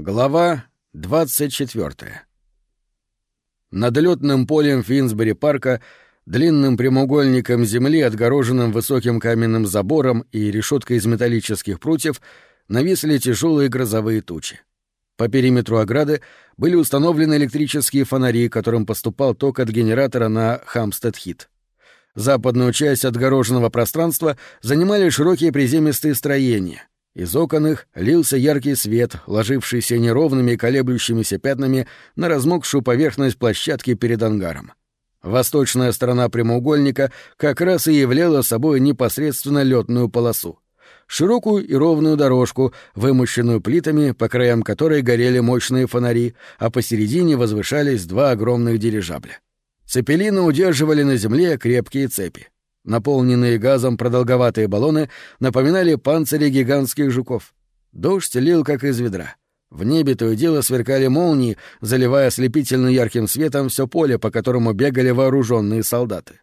Глава 24. Над летным полем Финсбери-парка, длинным прямоугольником земли, отгороженным высоким каменным забором и решеткой из металлических прутьев, нависли тяжелые грозовые тучи. По периметру ограды были установлены электрические фонари, которым поступал ток от генератора на Хамстед-Хит. Западную часть отгороженного пространства занимали широкие приземистые строения — из окон их лился яркий свет, ложившийся неровными колеблющимися пятнами на размокшую поверхность площадки перед ангаром. Восточная сторона прямоугольника как раз и являла собой непосредственно летную полосу. Широкую и ровную дорожку, вымощенную плитами, по краям которой горели мощные фонари, а посередине возвышались два огромных дирижабля. Цепелины удерживали на земле крепкие цепи. Наполненные газом продолговатые баллоны напоминали панцири гигантских жуков. Дождь лил, как из ведра. В небе то и дело сверкали молнии, заливая ослепительно ярким светом все поле, по которому бегали вооруженные солдаты.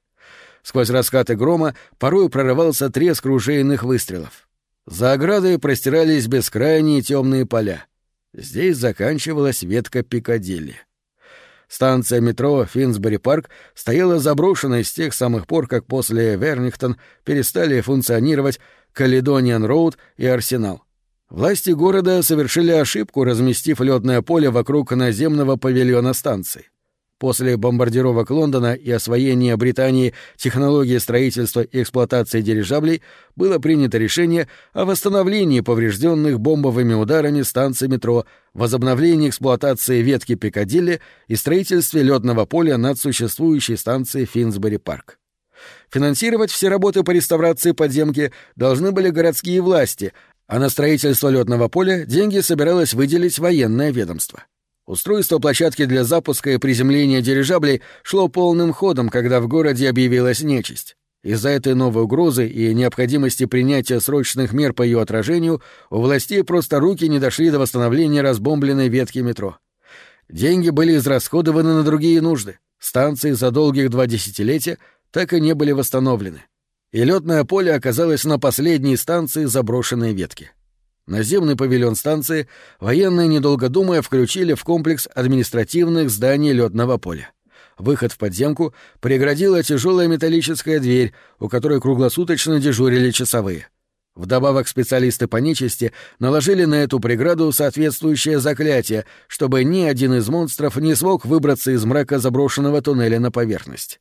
Сквозь раскаты грома порой прорывался треск ружейных выстрелов. За оградой простирались бескрайние темные поля. Здесь заканчивалась ветка Пикадилли. Станция метро Финсбери-парк стояла заброшенной с тех самых пор, как после Вернингтон перестали функционировать Каледониан-Роуд и Арсенал. Власти города совершили ошибку, разместив летное поле вокруг наземного павильона станции. После бомбардировок Лондона и освоения Британии технологии строительства и эксплуатации дирижаблей было принято решение о восстановлении поврежденных бомбовыми ударами станций метро, возобновлении эксплуатации ветки Пикадилли и строительстве летного поля над существующей станцией Финсбери-парк. Финансировать все работы по реставрации подземки должны были городские власти, а на строительство летного поля деньги собиралось выделить военное ведомство. Устройство площадки для запуска и приземления дирижаблей шло полным ходом, когда в городе объявилась нечисть. Из-за этой новой угрозы и необходимости принятия срочных мер по ее отражению у властей просто руки не дошли до восстановления разбомбленной ветки метро. Деньги были израсходованы на другие нужды. Станции за долгих два десятилетия так и не были восстановлены. И летное поле оказалось на последней станции заброшенной ветки. Наземный павильон станции военные, недолго думая, включили в комплекс административных зданий летного поля. Выход в подземку преградила тяжелая металлическая дверь, у которой круглосуточно дежурили часовые. Вдобавок специалисты по нечисти наложили на эту преграду соответствующее заклятие, чтобы ни один из монстров не смог выбраться из мрака заброшенного туннеля на поверхность.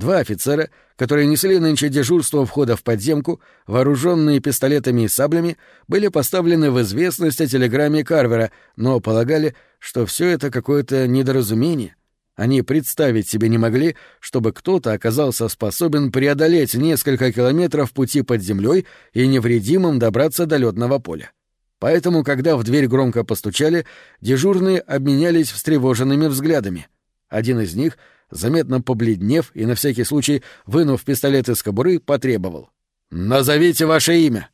Два офицера, которые несли нынче дежурство входа в подземку, вооруженные пистолетами и саблями, были поставлены в известность о телеграмме Карвера, но полагали, что все это какое-то недоразумение. Они представить себе не могли, чтобы кто-то оказался способен преодолеть несколько километров пути под землей и невредимым добраться до летного поля. Поэтому, когда в дверь громко постучали, дежурные обменялись встревоженными взглядами. Один из них — заметно побледнев и на всякий случай, вынув пистолет из кобуры, потребовал. «Назовите ваше имя!»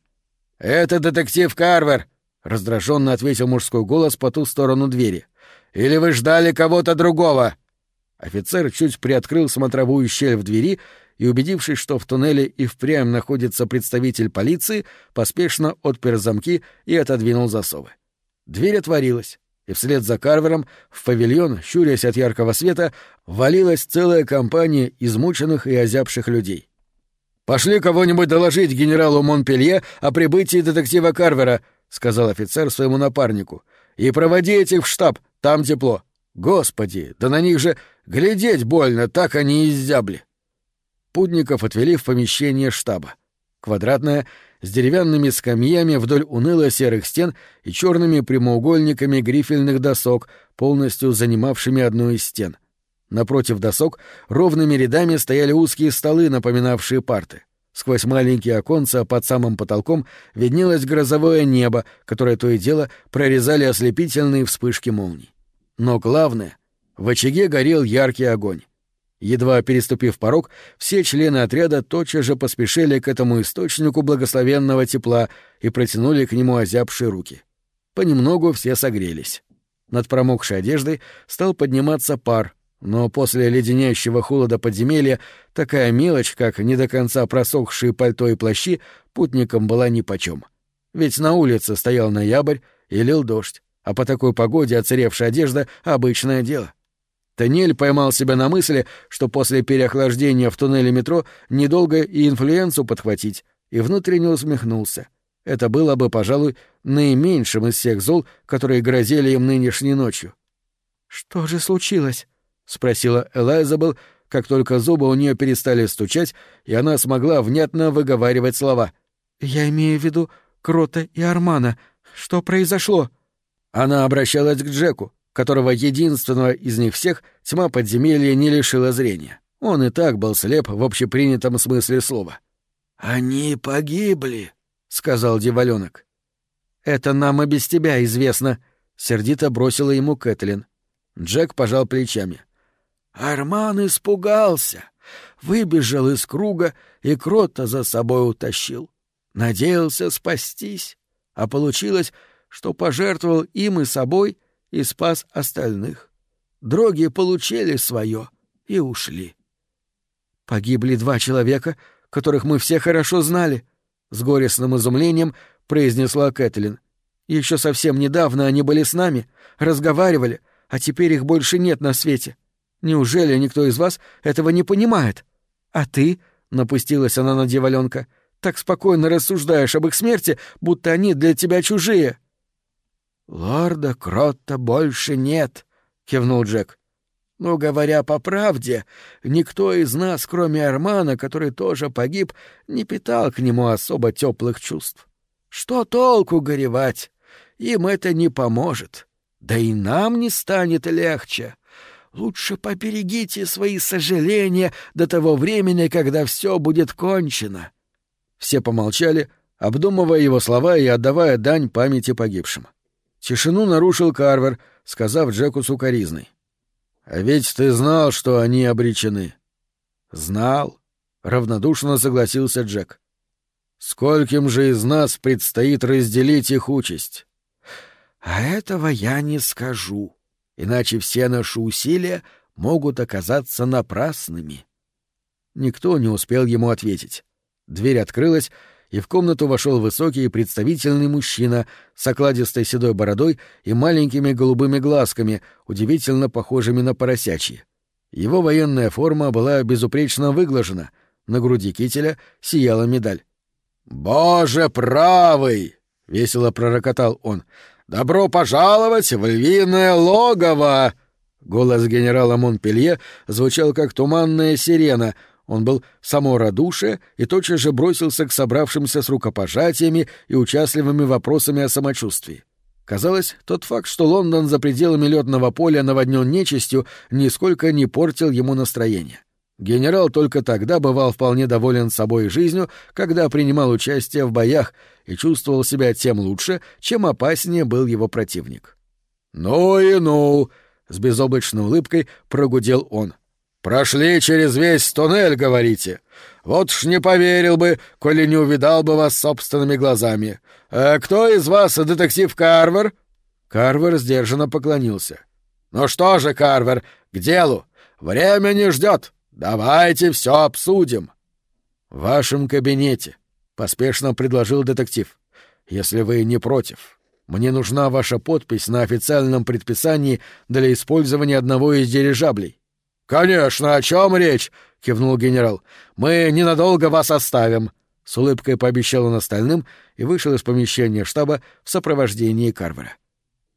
«Это детектив Карвер!» — раздраженно ответил мужской голос по ту сторону двери. «Или вы ждали кого-то другого?» Офицер чуть приоткрыл смотровую щель в двери и, убедившись, что в туннеле и впрямь находится представитель полиции, поспешно отпер замки и отодвинул засовы. Дверь отворилась и вслед за Карвером в павильон, щурясь от яркого света, валилась целая компания измученных и озябших людей. «Пошли кого-нибудь доложить генералу Монпелье о прибытии детектива Карвера», — сказал офицер своему напарнику. «И проводи этих в штаб, там тепло. Господи, да на них же глядеть больно, так они изябли». Путников отвели в помещение штаба. Квадратное, с деревянными скамьями вдоль уныло-серых стен и черными прямоугольниками грифельных досок, полностью занимавшими одну из стен. Напротив досок ровными рядами стояли узкие столы, напоминавшие парты. Сквозь маленькие оконца под самым потолком виднелось грозовое небо, которое то и дело прорезали ослепительные вспышки молний. Но главное — в очаге горел яркий огонь. Едва переступив порог, все члены отряда тотчас же поспешили к этому источнику благословенного тепла и протянули к нему озябшие руки. Понемногу все согрелись. Над промокшей одеждой стал подниматься пар, но после леденящего холода подземелья такая мелочь, как не до конца просохшие пальто и плащи, путникам была нипочем. Ведь на улице стоял ноябрь и лил дождь, а по такой погоде оцаревшая одежда — обычное дело. Танель поймал себя на мысли, что после переохлаждения в туннеле метро недолго и инфлюенцию подхватить, и внутренне усмехнулся. Это было бы, пожалуй, наименьшим из всех зол, которые грозили им нынешней ночью. «Что же случилось?» — спросила Элайзабел, как только зубы у нее перестали стучать, и она смогла внятно выговаривать слова. «Я имею в виду Крота и Армана. Что произошло?» Она обращалась к Джеку, которого единственного из них всех тьма подземелья не лишила зрения. Он и так был слеп в общепринятом смысле слова. «Они погибли», — сказал дьяволёнок. «Это нам и без тебя известно», — сердито бросила ему Кэтлин. Джек пожал плечами. Арман испугался, выбежал из круга и Крота за собой утащил. Надеялся спастись, а получилось, что пожертвовал им и собой и спас остальных. Дроги получили свое и ушли. Погибли два человека, которых мы все хорошо знали, — с горестным изумлением произнесла Кэтлин. Еще совсем недавно они были с нами, разговаривали, а теперь их больше нет на свете. Неужели никто из вас этого не понимает? А ты, — напустилась она на дьяволёнка, — так спокойно рассуждаешь об их смерти, будто они для тебя чужие. «Лорда Кротта больше нет», — кивнул Джек. «Но, говоря по правде, никто из нас, кроме Армана, который тоже погиб, не питал к нему особо теплых чувств. Что толку горевать? Им это не поможет. Да и нам не станет легче. Лучше поберегите свои сожаления до того времени, когда все будет кончено». Все помолчали, обдумывая его слова и отдавая дань памяти погибшим. Тишину нарушил Карвер, сказав Джеку сукоризной. «А ведь ты знал, что они обречены». «Знал», — равнодушно согласился Джек. «Скольким же из нас предстоит разделить их участь?» «А этого я не скажу, иначе все наши усилия могут оказаться напрасными». Никто не успел ему ответить. Дверь открылась, и в комнату вошел высокий и представительный мужчина с окладистой седой бородой и маленькими голубыми глазками, удивительно похожими на поросячьи. Его военная форма была безупречно выглажена, на груди кителя сияла медаль. «Боже правый!» — весело пророкотал он. «Добро пожаловать в львиное логово!» Голос генерала Монпелье звучал как туманная сирена — он был само радушие и тотчас же бросился к собравшимся с рукопожатиями и участливыми вопросами о самочувствии. Казалось, тот факт, что Лондон за пределами летного поля наводнен нечистью, нисколько не портил ему настроение. Генерал только тогда бывал вполне доволен собой и жизнью, когда принимал участие в боях и чувствовал себя тем лучше, чем опаснее был его противник. «Ну и ну!» — с безоблачной улыбкой прогудел он — Прошли через весь туннель, говорите? Вот ж не поверил бы, коли не увидал бы вас собственными глазами. А кто из вас детектив Карвер? Карвер сдержанно поклонился. Ну что же, Карвер, к делу. Время не ждет. Давайте все обсудим. В вашем кабинете, поспешно предложил детектив. Если вы не против. Мне нужна ваша подпись на официальном предписании для использования одного из дирижаблей. «Конечно, о чем речь?» — кивнул генерал. «Мы ненадолго вас оставим», — с улыбкой пообещал он остальным и вышел из помещения штаба в сопровождении Карвера.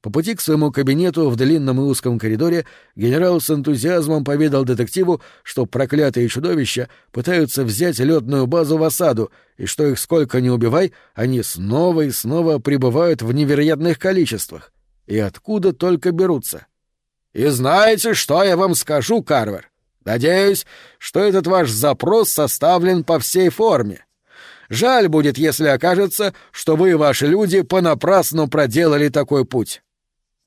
По пути к своему кабинету в длинном и узком коридоре генерал с энтузиазмом поведал детективу, что проклятые чудовища пытаются взять летную базу в осаду, и что их сколько ни убивай, они снова и снова прибывают в невероятных количествах. И откуда только берутся. И знаете, что я вам скажу, Карвер? Надеюсь, что этот ваш запрос составлен по всей форме. Жаль будет, если окажется, что вы и ваши люди понапрасну проделали такой путь.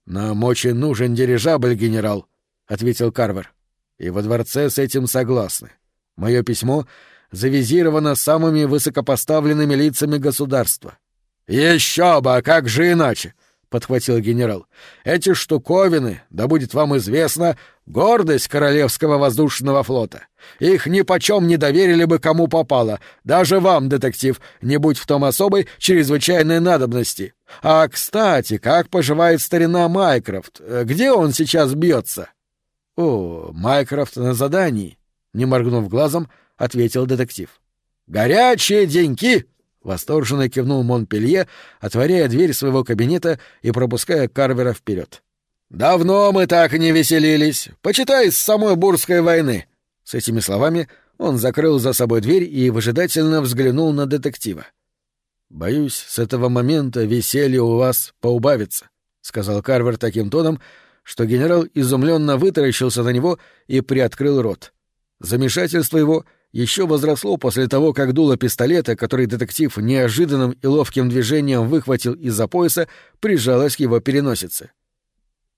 Нам очень нужен дирижабль, генерал, ответил Карвер. И во дворце с этим согласны. Мое письмо завизировано самыми высокопоставленными лицами государства. Еще бы, а как же иначе? Подхватил генерал. «Эти штуковины, да будет вам известно, гордость Королевского воздушного флота. Их ни почем не доверили бы кому попало, даже вам, детектив, не будь в том особой чрезвычайной надобности. А, кстати, как поживает старина Майкрофт? Где он сейчас бьется?» «О, Майкрофт на задании», — не моргнув глазом, ответил детектив. «Горячие деньки!» — восторженно кивнул Монпелье, отворяя дверь своего кабинета и пропуская Карвера вперед. «Давно мы так не веселились. Почитай с самой Бурской войны». С этими словами он закрыл за собой дверь и выжидательно взглянул на детектива. «Боюсь, с этого момента веселье у вас поубавится», — сказал Карвер таким тоном, что генерал изумленно вытаращился на него и приоткрыл рот. Замешательство его — еще возросло после того, как дуло пистолета, который детектив неожиданным и ловким движением выхватил из-за пояса, прижалось к его переносице.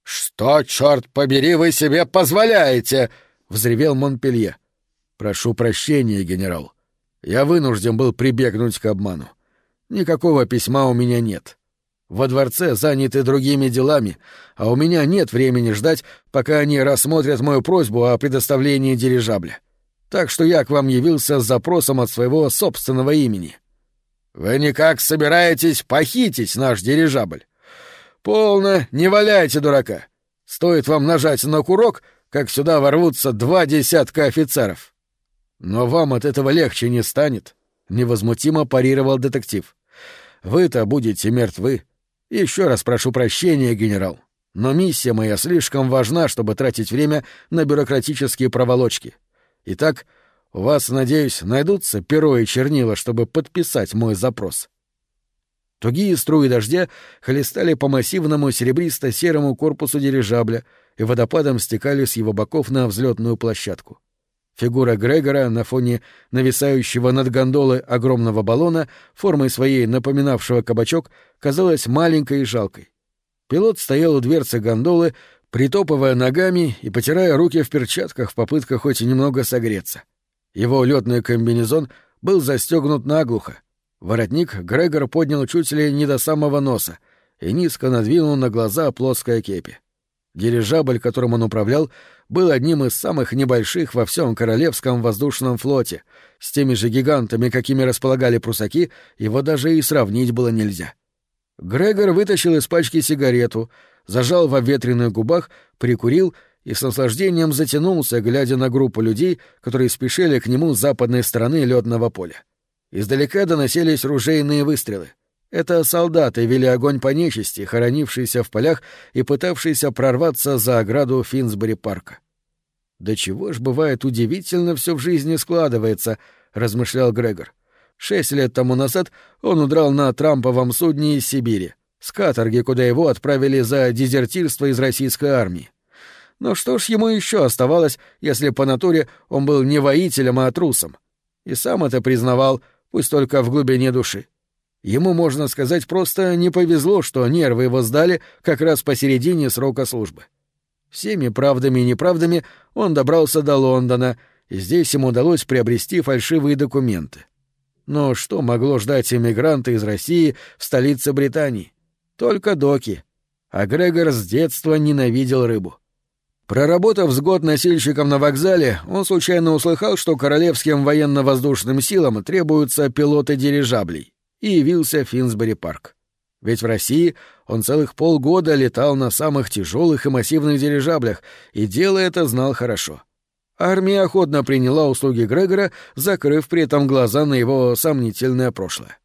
«Что, черт побери, вы себе позволяете?» — взревел Монпелье. «Прошу прощения, генерал. Я вынужден был прибегнуть к обману. Никакого письма у меня нет. Во дворце заняты другими делами, а у меня нет времени ждать, пока они рассмотрят мою просьбу о предоставлении дирижабля так что я к вам явился с запросом от своего собственного имени. Вы никак собираетесь похитить наш дирижабль? Полно, не валяйте дурака. Стоит вам нажать на курок, как сюда ворвутся два десятка офицеров. Но вам от этого легче не станет, невозмутимо парировал детектив. Вы-то будете мертвы. Еще раз прошу прощения, генерал. Но миссия моя слишком важна, чтобы тратить время на бюрократические проволочки. Итак, у вас, надеюсь, найдутся перо и чернила, чтобы подписать мой запрос. Тугие струи дождя хлестали по массивному серебристо-серому корпусу дирижабля и водопадом стекали с его боков на взлетную площадку. Фигура Грегора на фоне нависающего над гондолой огромного баллона, формой своей напоминавшего кабачок, казалась маленькой и жалкой. Пилот стоял у дверцы гондолы, притопывая ногами и потирая руки в перчатках в попытках хоть немного согреться. Его летный комбинезон был застегнут наглухо. Воротник Грегор поднял чуть ли не до самого носа и низко надвинул на глаза плоское кепи. Дирижабль, которым он управлял, был одним из самых небольших во всем Королевском воздушном флоте. С теми же гигантами, какими располагали прусаки, его даже и сравнить было нельзя. Грегор вытащил из пачки сигарету, зажал во ветреных губах, прикурил и с наслаждением затянулся, глядя на группу людей, которые спешили к нему с западной стороны ледного поля. Издалека доносились ружейные выстрелы. Это солдаты вели огонь по нечисти, хоронившиеся в полях и пытавшиеся прорваться за ограду Финсбери-парка. «Да чего ж бывает удивительно все в жизни складывается», — размышлял Грегор. Шесть лет тому назад он удрал на трамповом судне из Сибири с каторги, куда его отправили за дезертирство из российской армии. Но что ж ему еще оставалось, если по натуре он был не воителем, а трусом? И сам это признавал, пусть только в глубине души. Ему, можно сказать, просто не повезло, что нервы его сдали как раз посередине срока службы. Всеми правдами и неправдами он добрался до Лондона, и здесь ему удалось приобрести фальшивые документы. Но что могло ждать иммигранта из России в столице Британии? Только доки. А Грегор с детства ненавидел рыбу. Проработав с год носильщиком на вокзале, он случайно услыхал, что королевским военно-воздушным силам требуются пилоты дирижаблей, и явился в Финсбери-парк. Ведь в России он целых полгода летал на самых тяжелых и массивных дирижаблях, и дело это знал хорошо. Армия охотно приняла услуги Грегора, закрыв при этом глаза на его сомнительное прошлое.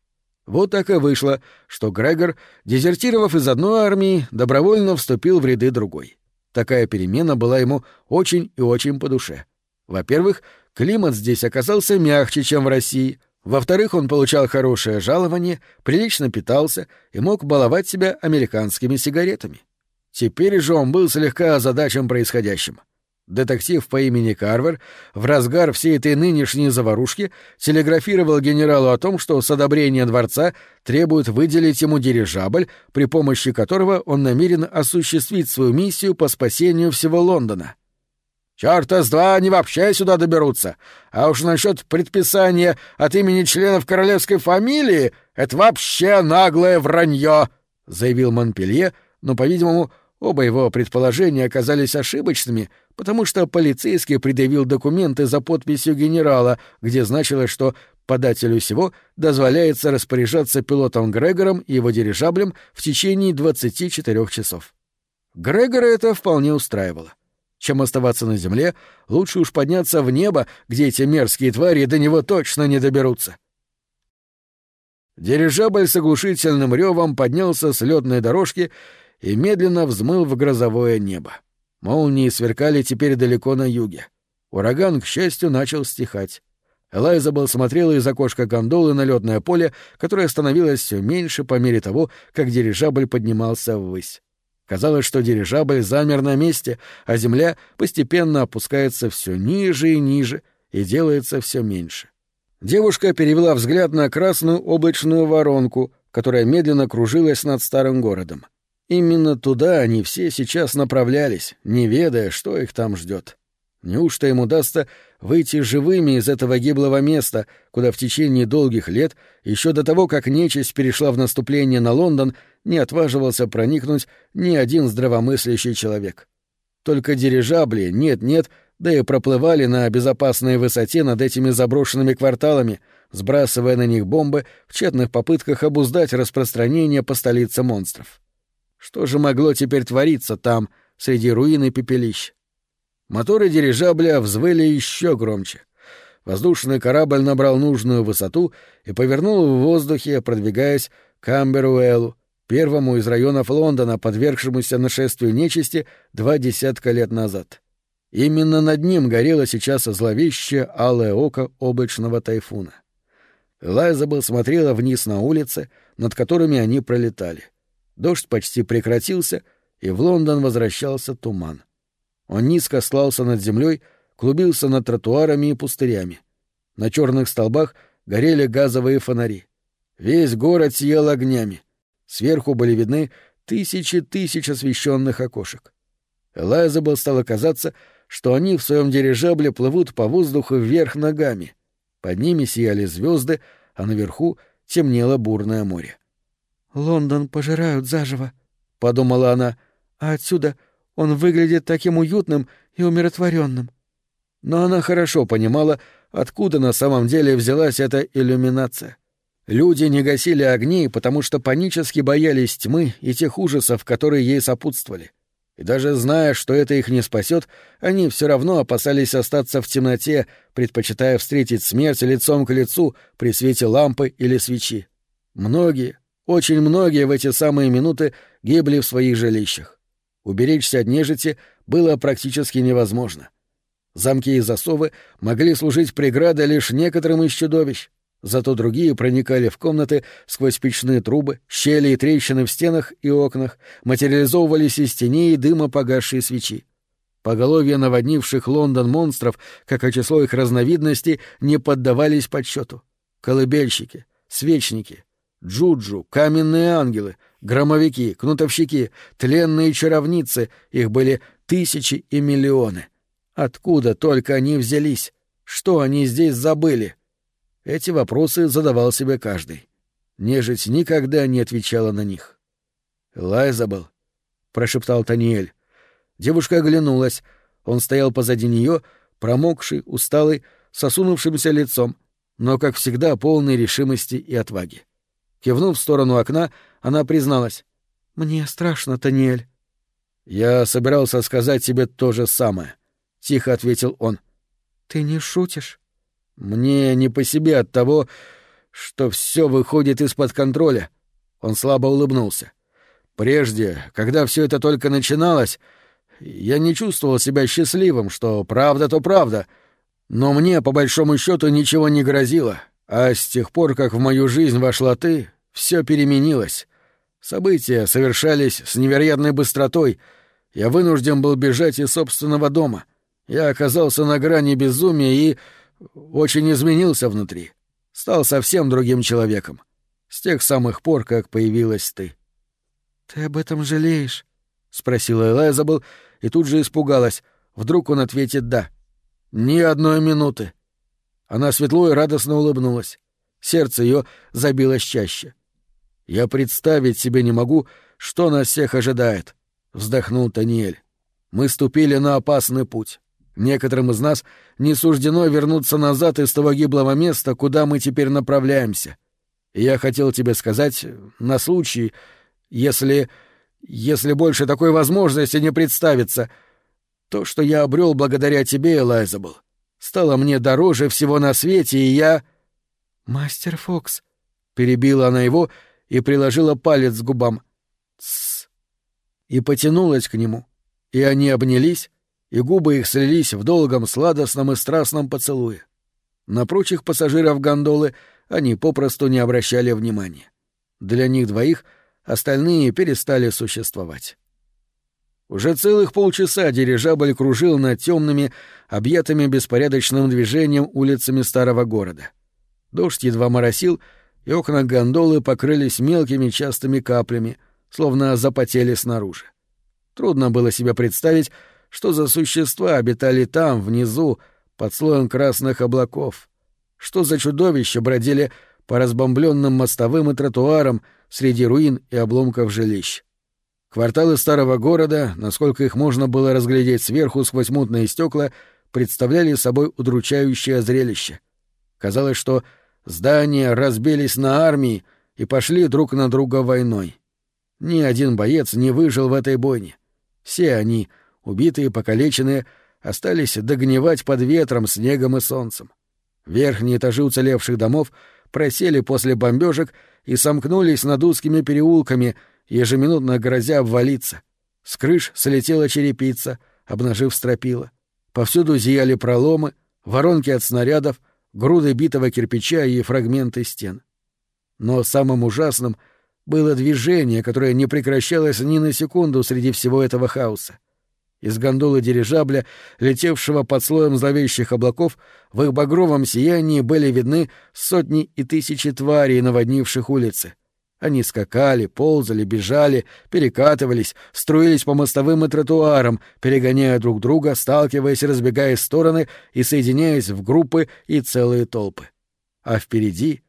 Вот так и вышло, что Грегор, дезертировав из одной армии, добровольно вступил в ряды другой. Такая перемена была ему очень и очень по душе. Во-первых, климат здесь оказался мягче, чем в России. Во-вторых, он получал хорошее жалование, прилично питался и мог баловать себя американскими сигаретами. Теперь же он был слегка озадачен происходящим. Детектив по имени Карвер в разгар всей этой нынешней заварушки телеграфировал генералу о том, что с одобрения дворца требует выделить ему дирижабль, при помощи которого он намерен осуществить свою миссию по спасению всего Лондона. «Чёрта с два они вообще сюда доберутся! А уж насчет предписания от имени членов королевской фамилии — это вообще наглое вранье!» — заявил Монпелье, но, по-видимому, оба его предположения оказались ошибочными, потому что полицейский предъявил документы за подписью генерала, где значилось, что подателю всего дозволяется распоряжаться пилотом Грегором и его дирижаблем в течение 24 часов. Грегора это вполне устраивало. Чем оставаться на земле, лучше уж подняться в небо, где эти мерзкие твари до него точно не доберутся. Дирижабль с оглушительным ревом поднялся с летной дорожки и медленно взмыл в грозовое небо. Молнии сверкали теперь далеко на юге. Ураган, к счастью, начал стихать. Элайзабел смотрела из окошка гондолы на летное поле, которое становилось все меньше по мере того, как дирижабль поднимался ввысь. Казалось, что дирижабль замер на месте, а земля постепенно опускается все ниже и ниже и делается все меньше. Девушка перевела взгляд на красную облачную воронку, которая медленно кружилась над старым городом. Именно туда они все сейчас направлялись, не ведая, что их там ждет. Неужто им удастся выйти живыми из этого гиблого места, куда в течение долгих лет, еще до того, как нечисть перешла в наступление на Лондон, не отваживался проникнуть ни один здравомыслящий человек? Только дирижабли, нет-нет, да и проплывали на безопасной высоте над этими заброшенными кварталами, сбрасывая на них бомбы в тщетных попытках обуздать распространение по столице монстров. Что же могло теперь твориться там, среди руин и пепелищ? Моторы дирижабля взвыли еще громче. Воздушный корабль набрал нужную высоту и повернул в воздухе, продвигаясь к Амберуэлу, первому из районов Лондона, подвергшемуся нашествию нечисти два десятка лет назад. Именно над ним горело сейчас зловещее алое око облачного тайфуна. Элайзабел смотрела вниз на улицы, над которыми они пролетали. Дождь почти прекратился, и в Лондон возвращался туман. Он низко слался над землей, клубился над тротуарами и пустырями. На черных столбах горели газовые фонари. Весь город сиял огнями. Сверху были видны тысячи тысяч освещенных окошек. Элайзабел стало казаться, что они в своем дирижабле плывут по воздуху вверх ногами. Под ними сияли звезды, а наверху темнело бурное море. «Лондон пожирают заживо», — подумала она, — «а отсюда он выглядит таким уютным и умиротворенным. Но она хорошо понимала, откуда на самом деле взялась эта иллюминация. Люди не гасили огней, потому что панически боялись тьмы и тех ужасов, которые ей сопутствовали. И даже зная, что это их не спасет, они все равно опасались остаться в темноте, предпочитая встретить смерть лицом к лицу при свете лампы или свечи. Многие, очень многие в эти самые минуты гибли в своих жилищах. Уберечься от нежити было практически невозможно. Замки и засовы могли служить преградой лишь некоторым из чудовищ, зато другие проникали в комнаты сквозь печные трубы, щели и трещины в стенах и окнах, материализовывались из теней и дыма погасшей свечи. Поголовье наводнивших Лондон монстров, как и число их разновидностей, не поддавались подсчету. Колыбельщики, свечники, джуджу, каменные ангелы — громовики, кнутовщики, тленные чаровницы, их были тысячи и миллионы. Откуда только они взялись? Что они здесь забыли? Эти вопросы задавал себе каждый. Нежить никогда не отвечала на них. «Лайзабел», — прошептал Таниэль. Девушка оглянулась. Он стоял позади нее, промокший, усталый, сосунувшимся лицом, но, как всегда, полный решимости и отваги. Кивнув в сторону окна, она призналась. «Мне страшно, Таниэль». «Я собирался сказать тебе то же самое», — тихо ответил он. «Ты не шутишь?» «Мне не по себе от того, что все выходит из-под контроля». Он слабо улыбнулся. «Прежде, когда все это только начиналось, я не чувствовал себя счастливым, что правда то правда, но мне, по большому счету, ничего не грозило, а с тех пор, как в мою жизнь вошла ты, все переменилось. События совершались с невероятной быстротой. Я вынужден был бежать из собственного дома. Я оказался на грани безумия и очень изменился внутри. Стал совсем другим человеком. С тех самых пор, как появилась ты. — Ты об этом жалеешь? — спросила Элайзабел и тут же испугалась. Вдруг он ответит «да». «Ни одной минуты», она светло и радостно улыбнулась. Сердце ее забилось чаще. Я представить себе не могу, что нас всех ожидает, вздохнул Таниэль. Мы ступили на опасный путь. Некоторым из нас не суждено вернуться назад из того гиблого места, куда мы теперь направляемся. Я хотел тебе сказать, на случай, если... если больше такой возможности не представится, то, что я обрел благодаря тебе, Элайзабл, стало мне дороже всего на свете, и я... «Мастер Фокс», — перебила она его и приложила палец к губам. «Тссс». И потянулась к нему, и они обнялись, и губы их слились в долгом, сладостном и страстном поцелуе. На прочих пассажиров гондолы они попросту не обращали внимания. Для них двоих остальные перестали существовать. Уже целых полчаса дирижабль кружил над темными, объятыми беспорядочным движением улицами старого города. Дождь едва моросил, и окна гондолы покрылись мелкими частыми каплями, словно запотели снаружи. Трудно было себе представить, что за существа обитали там, внизу, под слоем красных облаков. Что за чудовища бродили по разбомбленным мостовым и тротуарам среди руин и обломков жилищ. Кварталы старого города, насколько их можно было разглядеть сверху сквозь мутные стекла, представляли собой удручающее зрелище. Казалось, что здания разбились на армии и пошли друг на друга войной. Ни один боец не выжил в этой бойне. Все они, убитые покалеченные, остались догнивать под ветром, снегом и солнцем. Верхние этажи уцелевших домов просели после бомбежек и сомкнулись над узкими переулками, ежеминутно грозя обвалиться. С крыш слетела черепица, обнажив стропила. Повсюду зияли проломы, воронки от снарядов, груды битого кирпича и фрагменты стен. Но самым ужасным было движение, которое не прекращалось ни на секунду среди всего этого хаоса. Из гондолы дирижабля, летевшего под слоем зловещих облаков, в их багровом сиянии были видны сотни и тысячи тварей, наводнивших улицы. Они скакали, ползали, бежали, перекатывались, струились по мостовым и тротуарам, перегоняя друг друга, сталкиваясь, разбегаясь в стороны и соединяясь в группы и целые толпы. А впереди,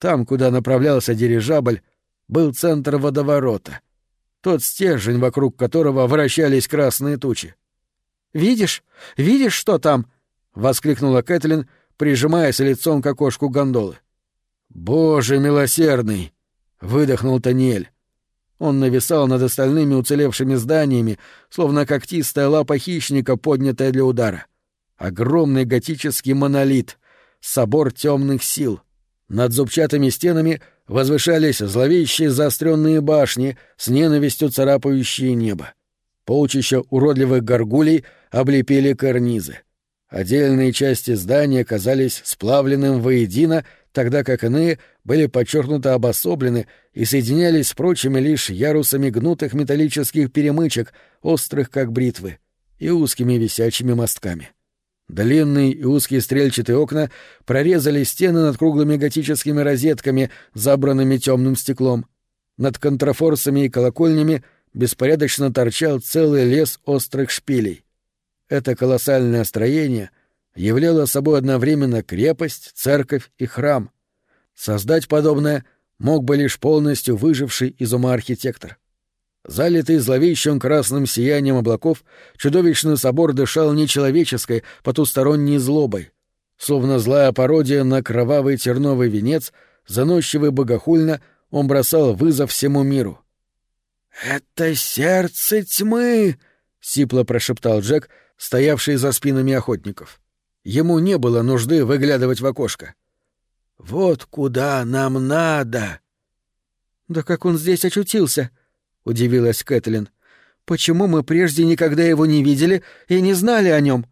там, куда направлялся дирижабль, был центр водоворота — тот стержень, вокруг которого вращались красные тучи. «Видишь? Видишь, что там?» — воскликнула Кэтлин, прижимаясь лицом к окошку гондолы. «Боже милосердный!» — выдохнул Таниэль. Он нависал над остальными уцелевшими зданиями, словно когтистая лапа хищника, поднятая для удара. Огромный готический монолит, собор темных сил. Над зубчатыми стенами — возвышались зловещие заостренные башни, с ненавистью царапающие небо. Полчища уродливых горгулей облепили карнизы. Отдельные части здания казались сплавленным воедино, тогда как иные были подчеркнуто обособлены и соединялись с прочими лишь ярусами гнутых металлических перемычек, острых как бритвы, и узкими висячими мостками. Длинные и узкие стрельчатые окна прорезали стены над круглыми готическими розетками, забранными темным стеклом. Над контрафорсами и колокольнями беспорядочно торчал целый лес острых шпилей. Это колоссальное строение являло собой одновременно крепость, церковь и храм. Создать подобное мог бы лишь полностью выживший из ума архитектор. Залитый зловещим красным сиянием облаков, чудовищный собор дышал нечеловеческой, потусторонней злобой. Словно злая пародия на кровавый терновый венец, заносчивый богохульно, он бросал вызов всему миру. «Это сердце тьмы!» — сипло прошептал Джек, стоявший за спинами охотников. Ему не было нужды выглядывать в окошко. «Вот куда нам надо!» «Да как он здесь очутился?» — удивилась Кэтлин. «Почему мы прежде никогда его не видели и не знали о нем?»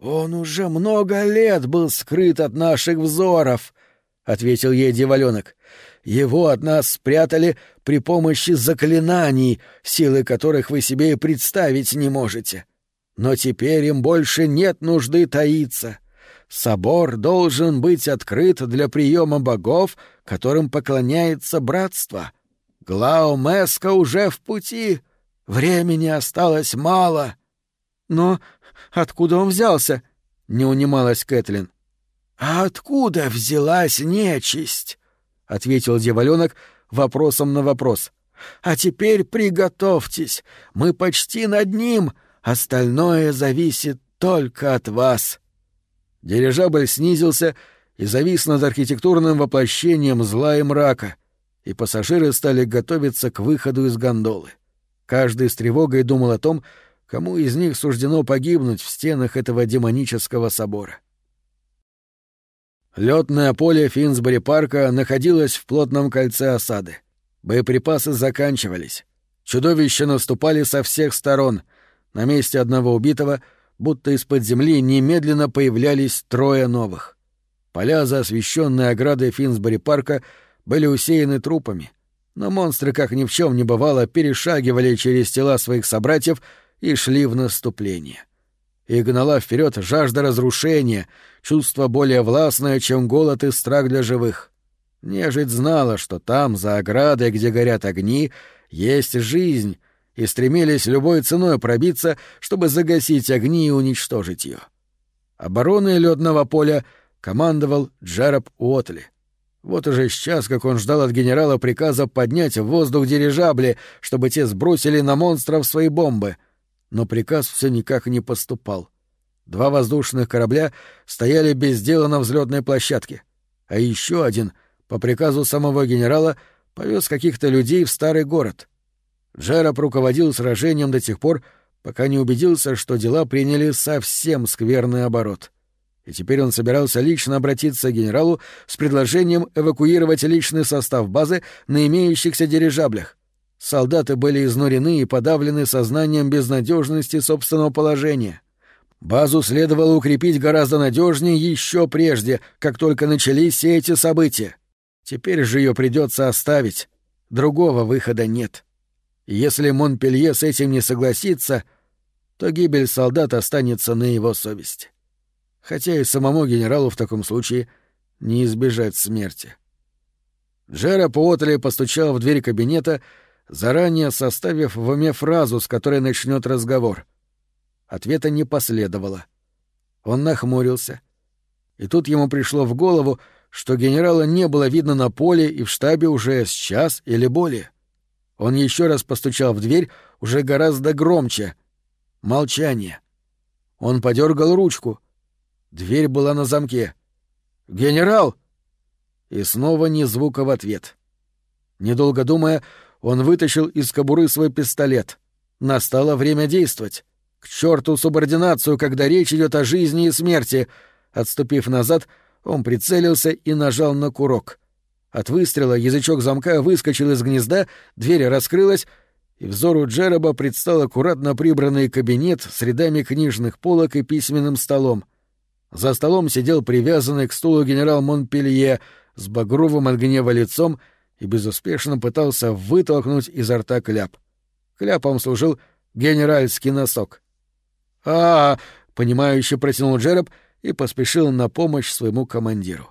«Он уже много лет был скрыт от наших взоров», — ответил ей дьяволёнок. «Его от нас спрятали при помощи заклинаний, силы которых вы себе и представить не можете. Но теперь им больше нет нужды таиться. Собор должен быть открыт для приема богов, которым поклоняется братство». Глаумеска уже в пути. Времени осталось мало. Но откуда он взялся? Не унималась Кэтлин. А откуда взялась нечисть? ответил дьяволёнок, вопросом на вопрос. «А теперь приготовьтесь, мы почти над ним, остальное зависит только от вас». Дирижабль снизился и завис над архитектурным воплощением зла и мрака, и пассажиры стали готовиться к выходу из гондолы. Каждый с тревогой думал о том, кому из них суждено погибнуть в стенах этого демонического собора. Летное поле Финсбери-парка находилось в плотном кольце осады. Боеприпасы заканчивались. Чудовища наступали со всех сторон. На месте одного убитого, будто из-под земли, немедленно появлялись трое новых. Поля за освещенной оградой Финсбери-парка были усеяны трупами, но монстры, как ни в чем не бывало, перешагивали через тела своих собратьев и шли в наступление и гнала вперед жажда разрушения, чувство более властное, чем голод и страх для живых. Нежить знала, что там, за оградой, где горят огни, есть жизнь, и стремились любой ценой пробиться, чтобы загасить огни и уничтожить ее. Обороной ледного поля командовал Джероб Уотли. Вот уже сейчас, как он ждал от генерала приказа поднять в воздух дирижабли, чтобы те сбросили на монстров свои бомбы — но приказ все никак не поступал. Два воздушных корабля стояли без дела на взлетной площадке, а еще один, по приказу самого генерала, повез каких-то людей в старый город. Джероб руководил сражением до тех пор, пока не убедился, что дела приняли совсем скверный оборот. И теперь он собирался лично обратиться к генералу с предложением эвакуировать личный состав базы на имеющихся дирижаблях. Солдаты были изнурены и подавлены сознанием безнадежности собственного положения. Базу следовало укрепить гораздо надежнее еще прежде, как только начались все эти события. Теперь же ее придется оставить. Другого выхода нет. Если Монпелье с этим не согласится, то гибель солдат останется на его совести. Хотя и самому генералу в таком случае не избежать смерти. Джера Уотли постучал в дверь кабинета заранее составив в уме фразу, с которой начнет разговор. Ответа не последовало. Он нахмурился. И тут ему пришло в голову, что генерала не было видно на поле и в штабе уже с час или более. Он еще раз постучал в дверь, уже гораздо громче. Молчание. Он подергал ручку. Дверь была на замке. «Генерал!» И снова ни звука в ответ. Недолго думая, он вытащил из кобуры свой пистолет. Настало время действовать. К черту субординацию, когда речь идет о жизни и смерти. Отступив назад, он прицелился и нажал на курок. От выстрела язычок замка выскочил из гнезда, дверь раскрылась, и взору Джероба предстал аккуратно прибранный кабинет с рядами книжных полок и письменным столом. За столом сидел привязанный к стулу генерал Монпелье с багровым от гнева лицом и безуспешно пытался вытолкнуть изо рта кляп. Кляпом служил генеральский носок. а, -а, -а понимающе протянул Джероб и поспешил на помощь своему командиру.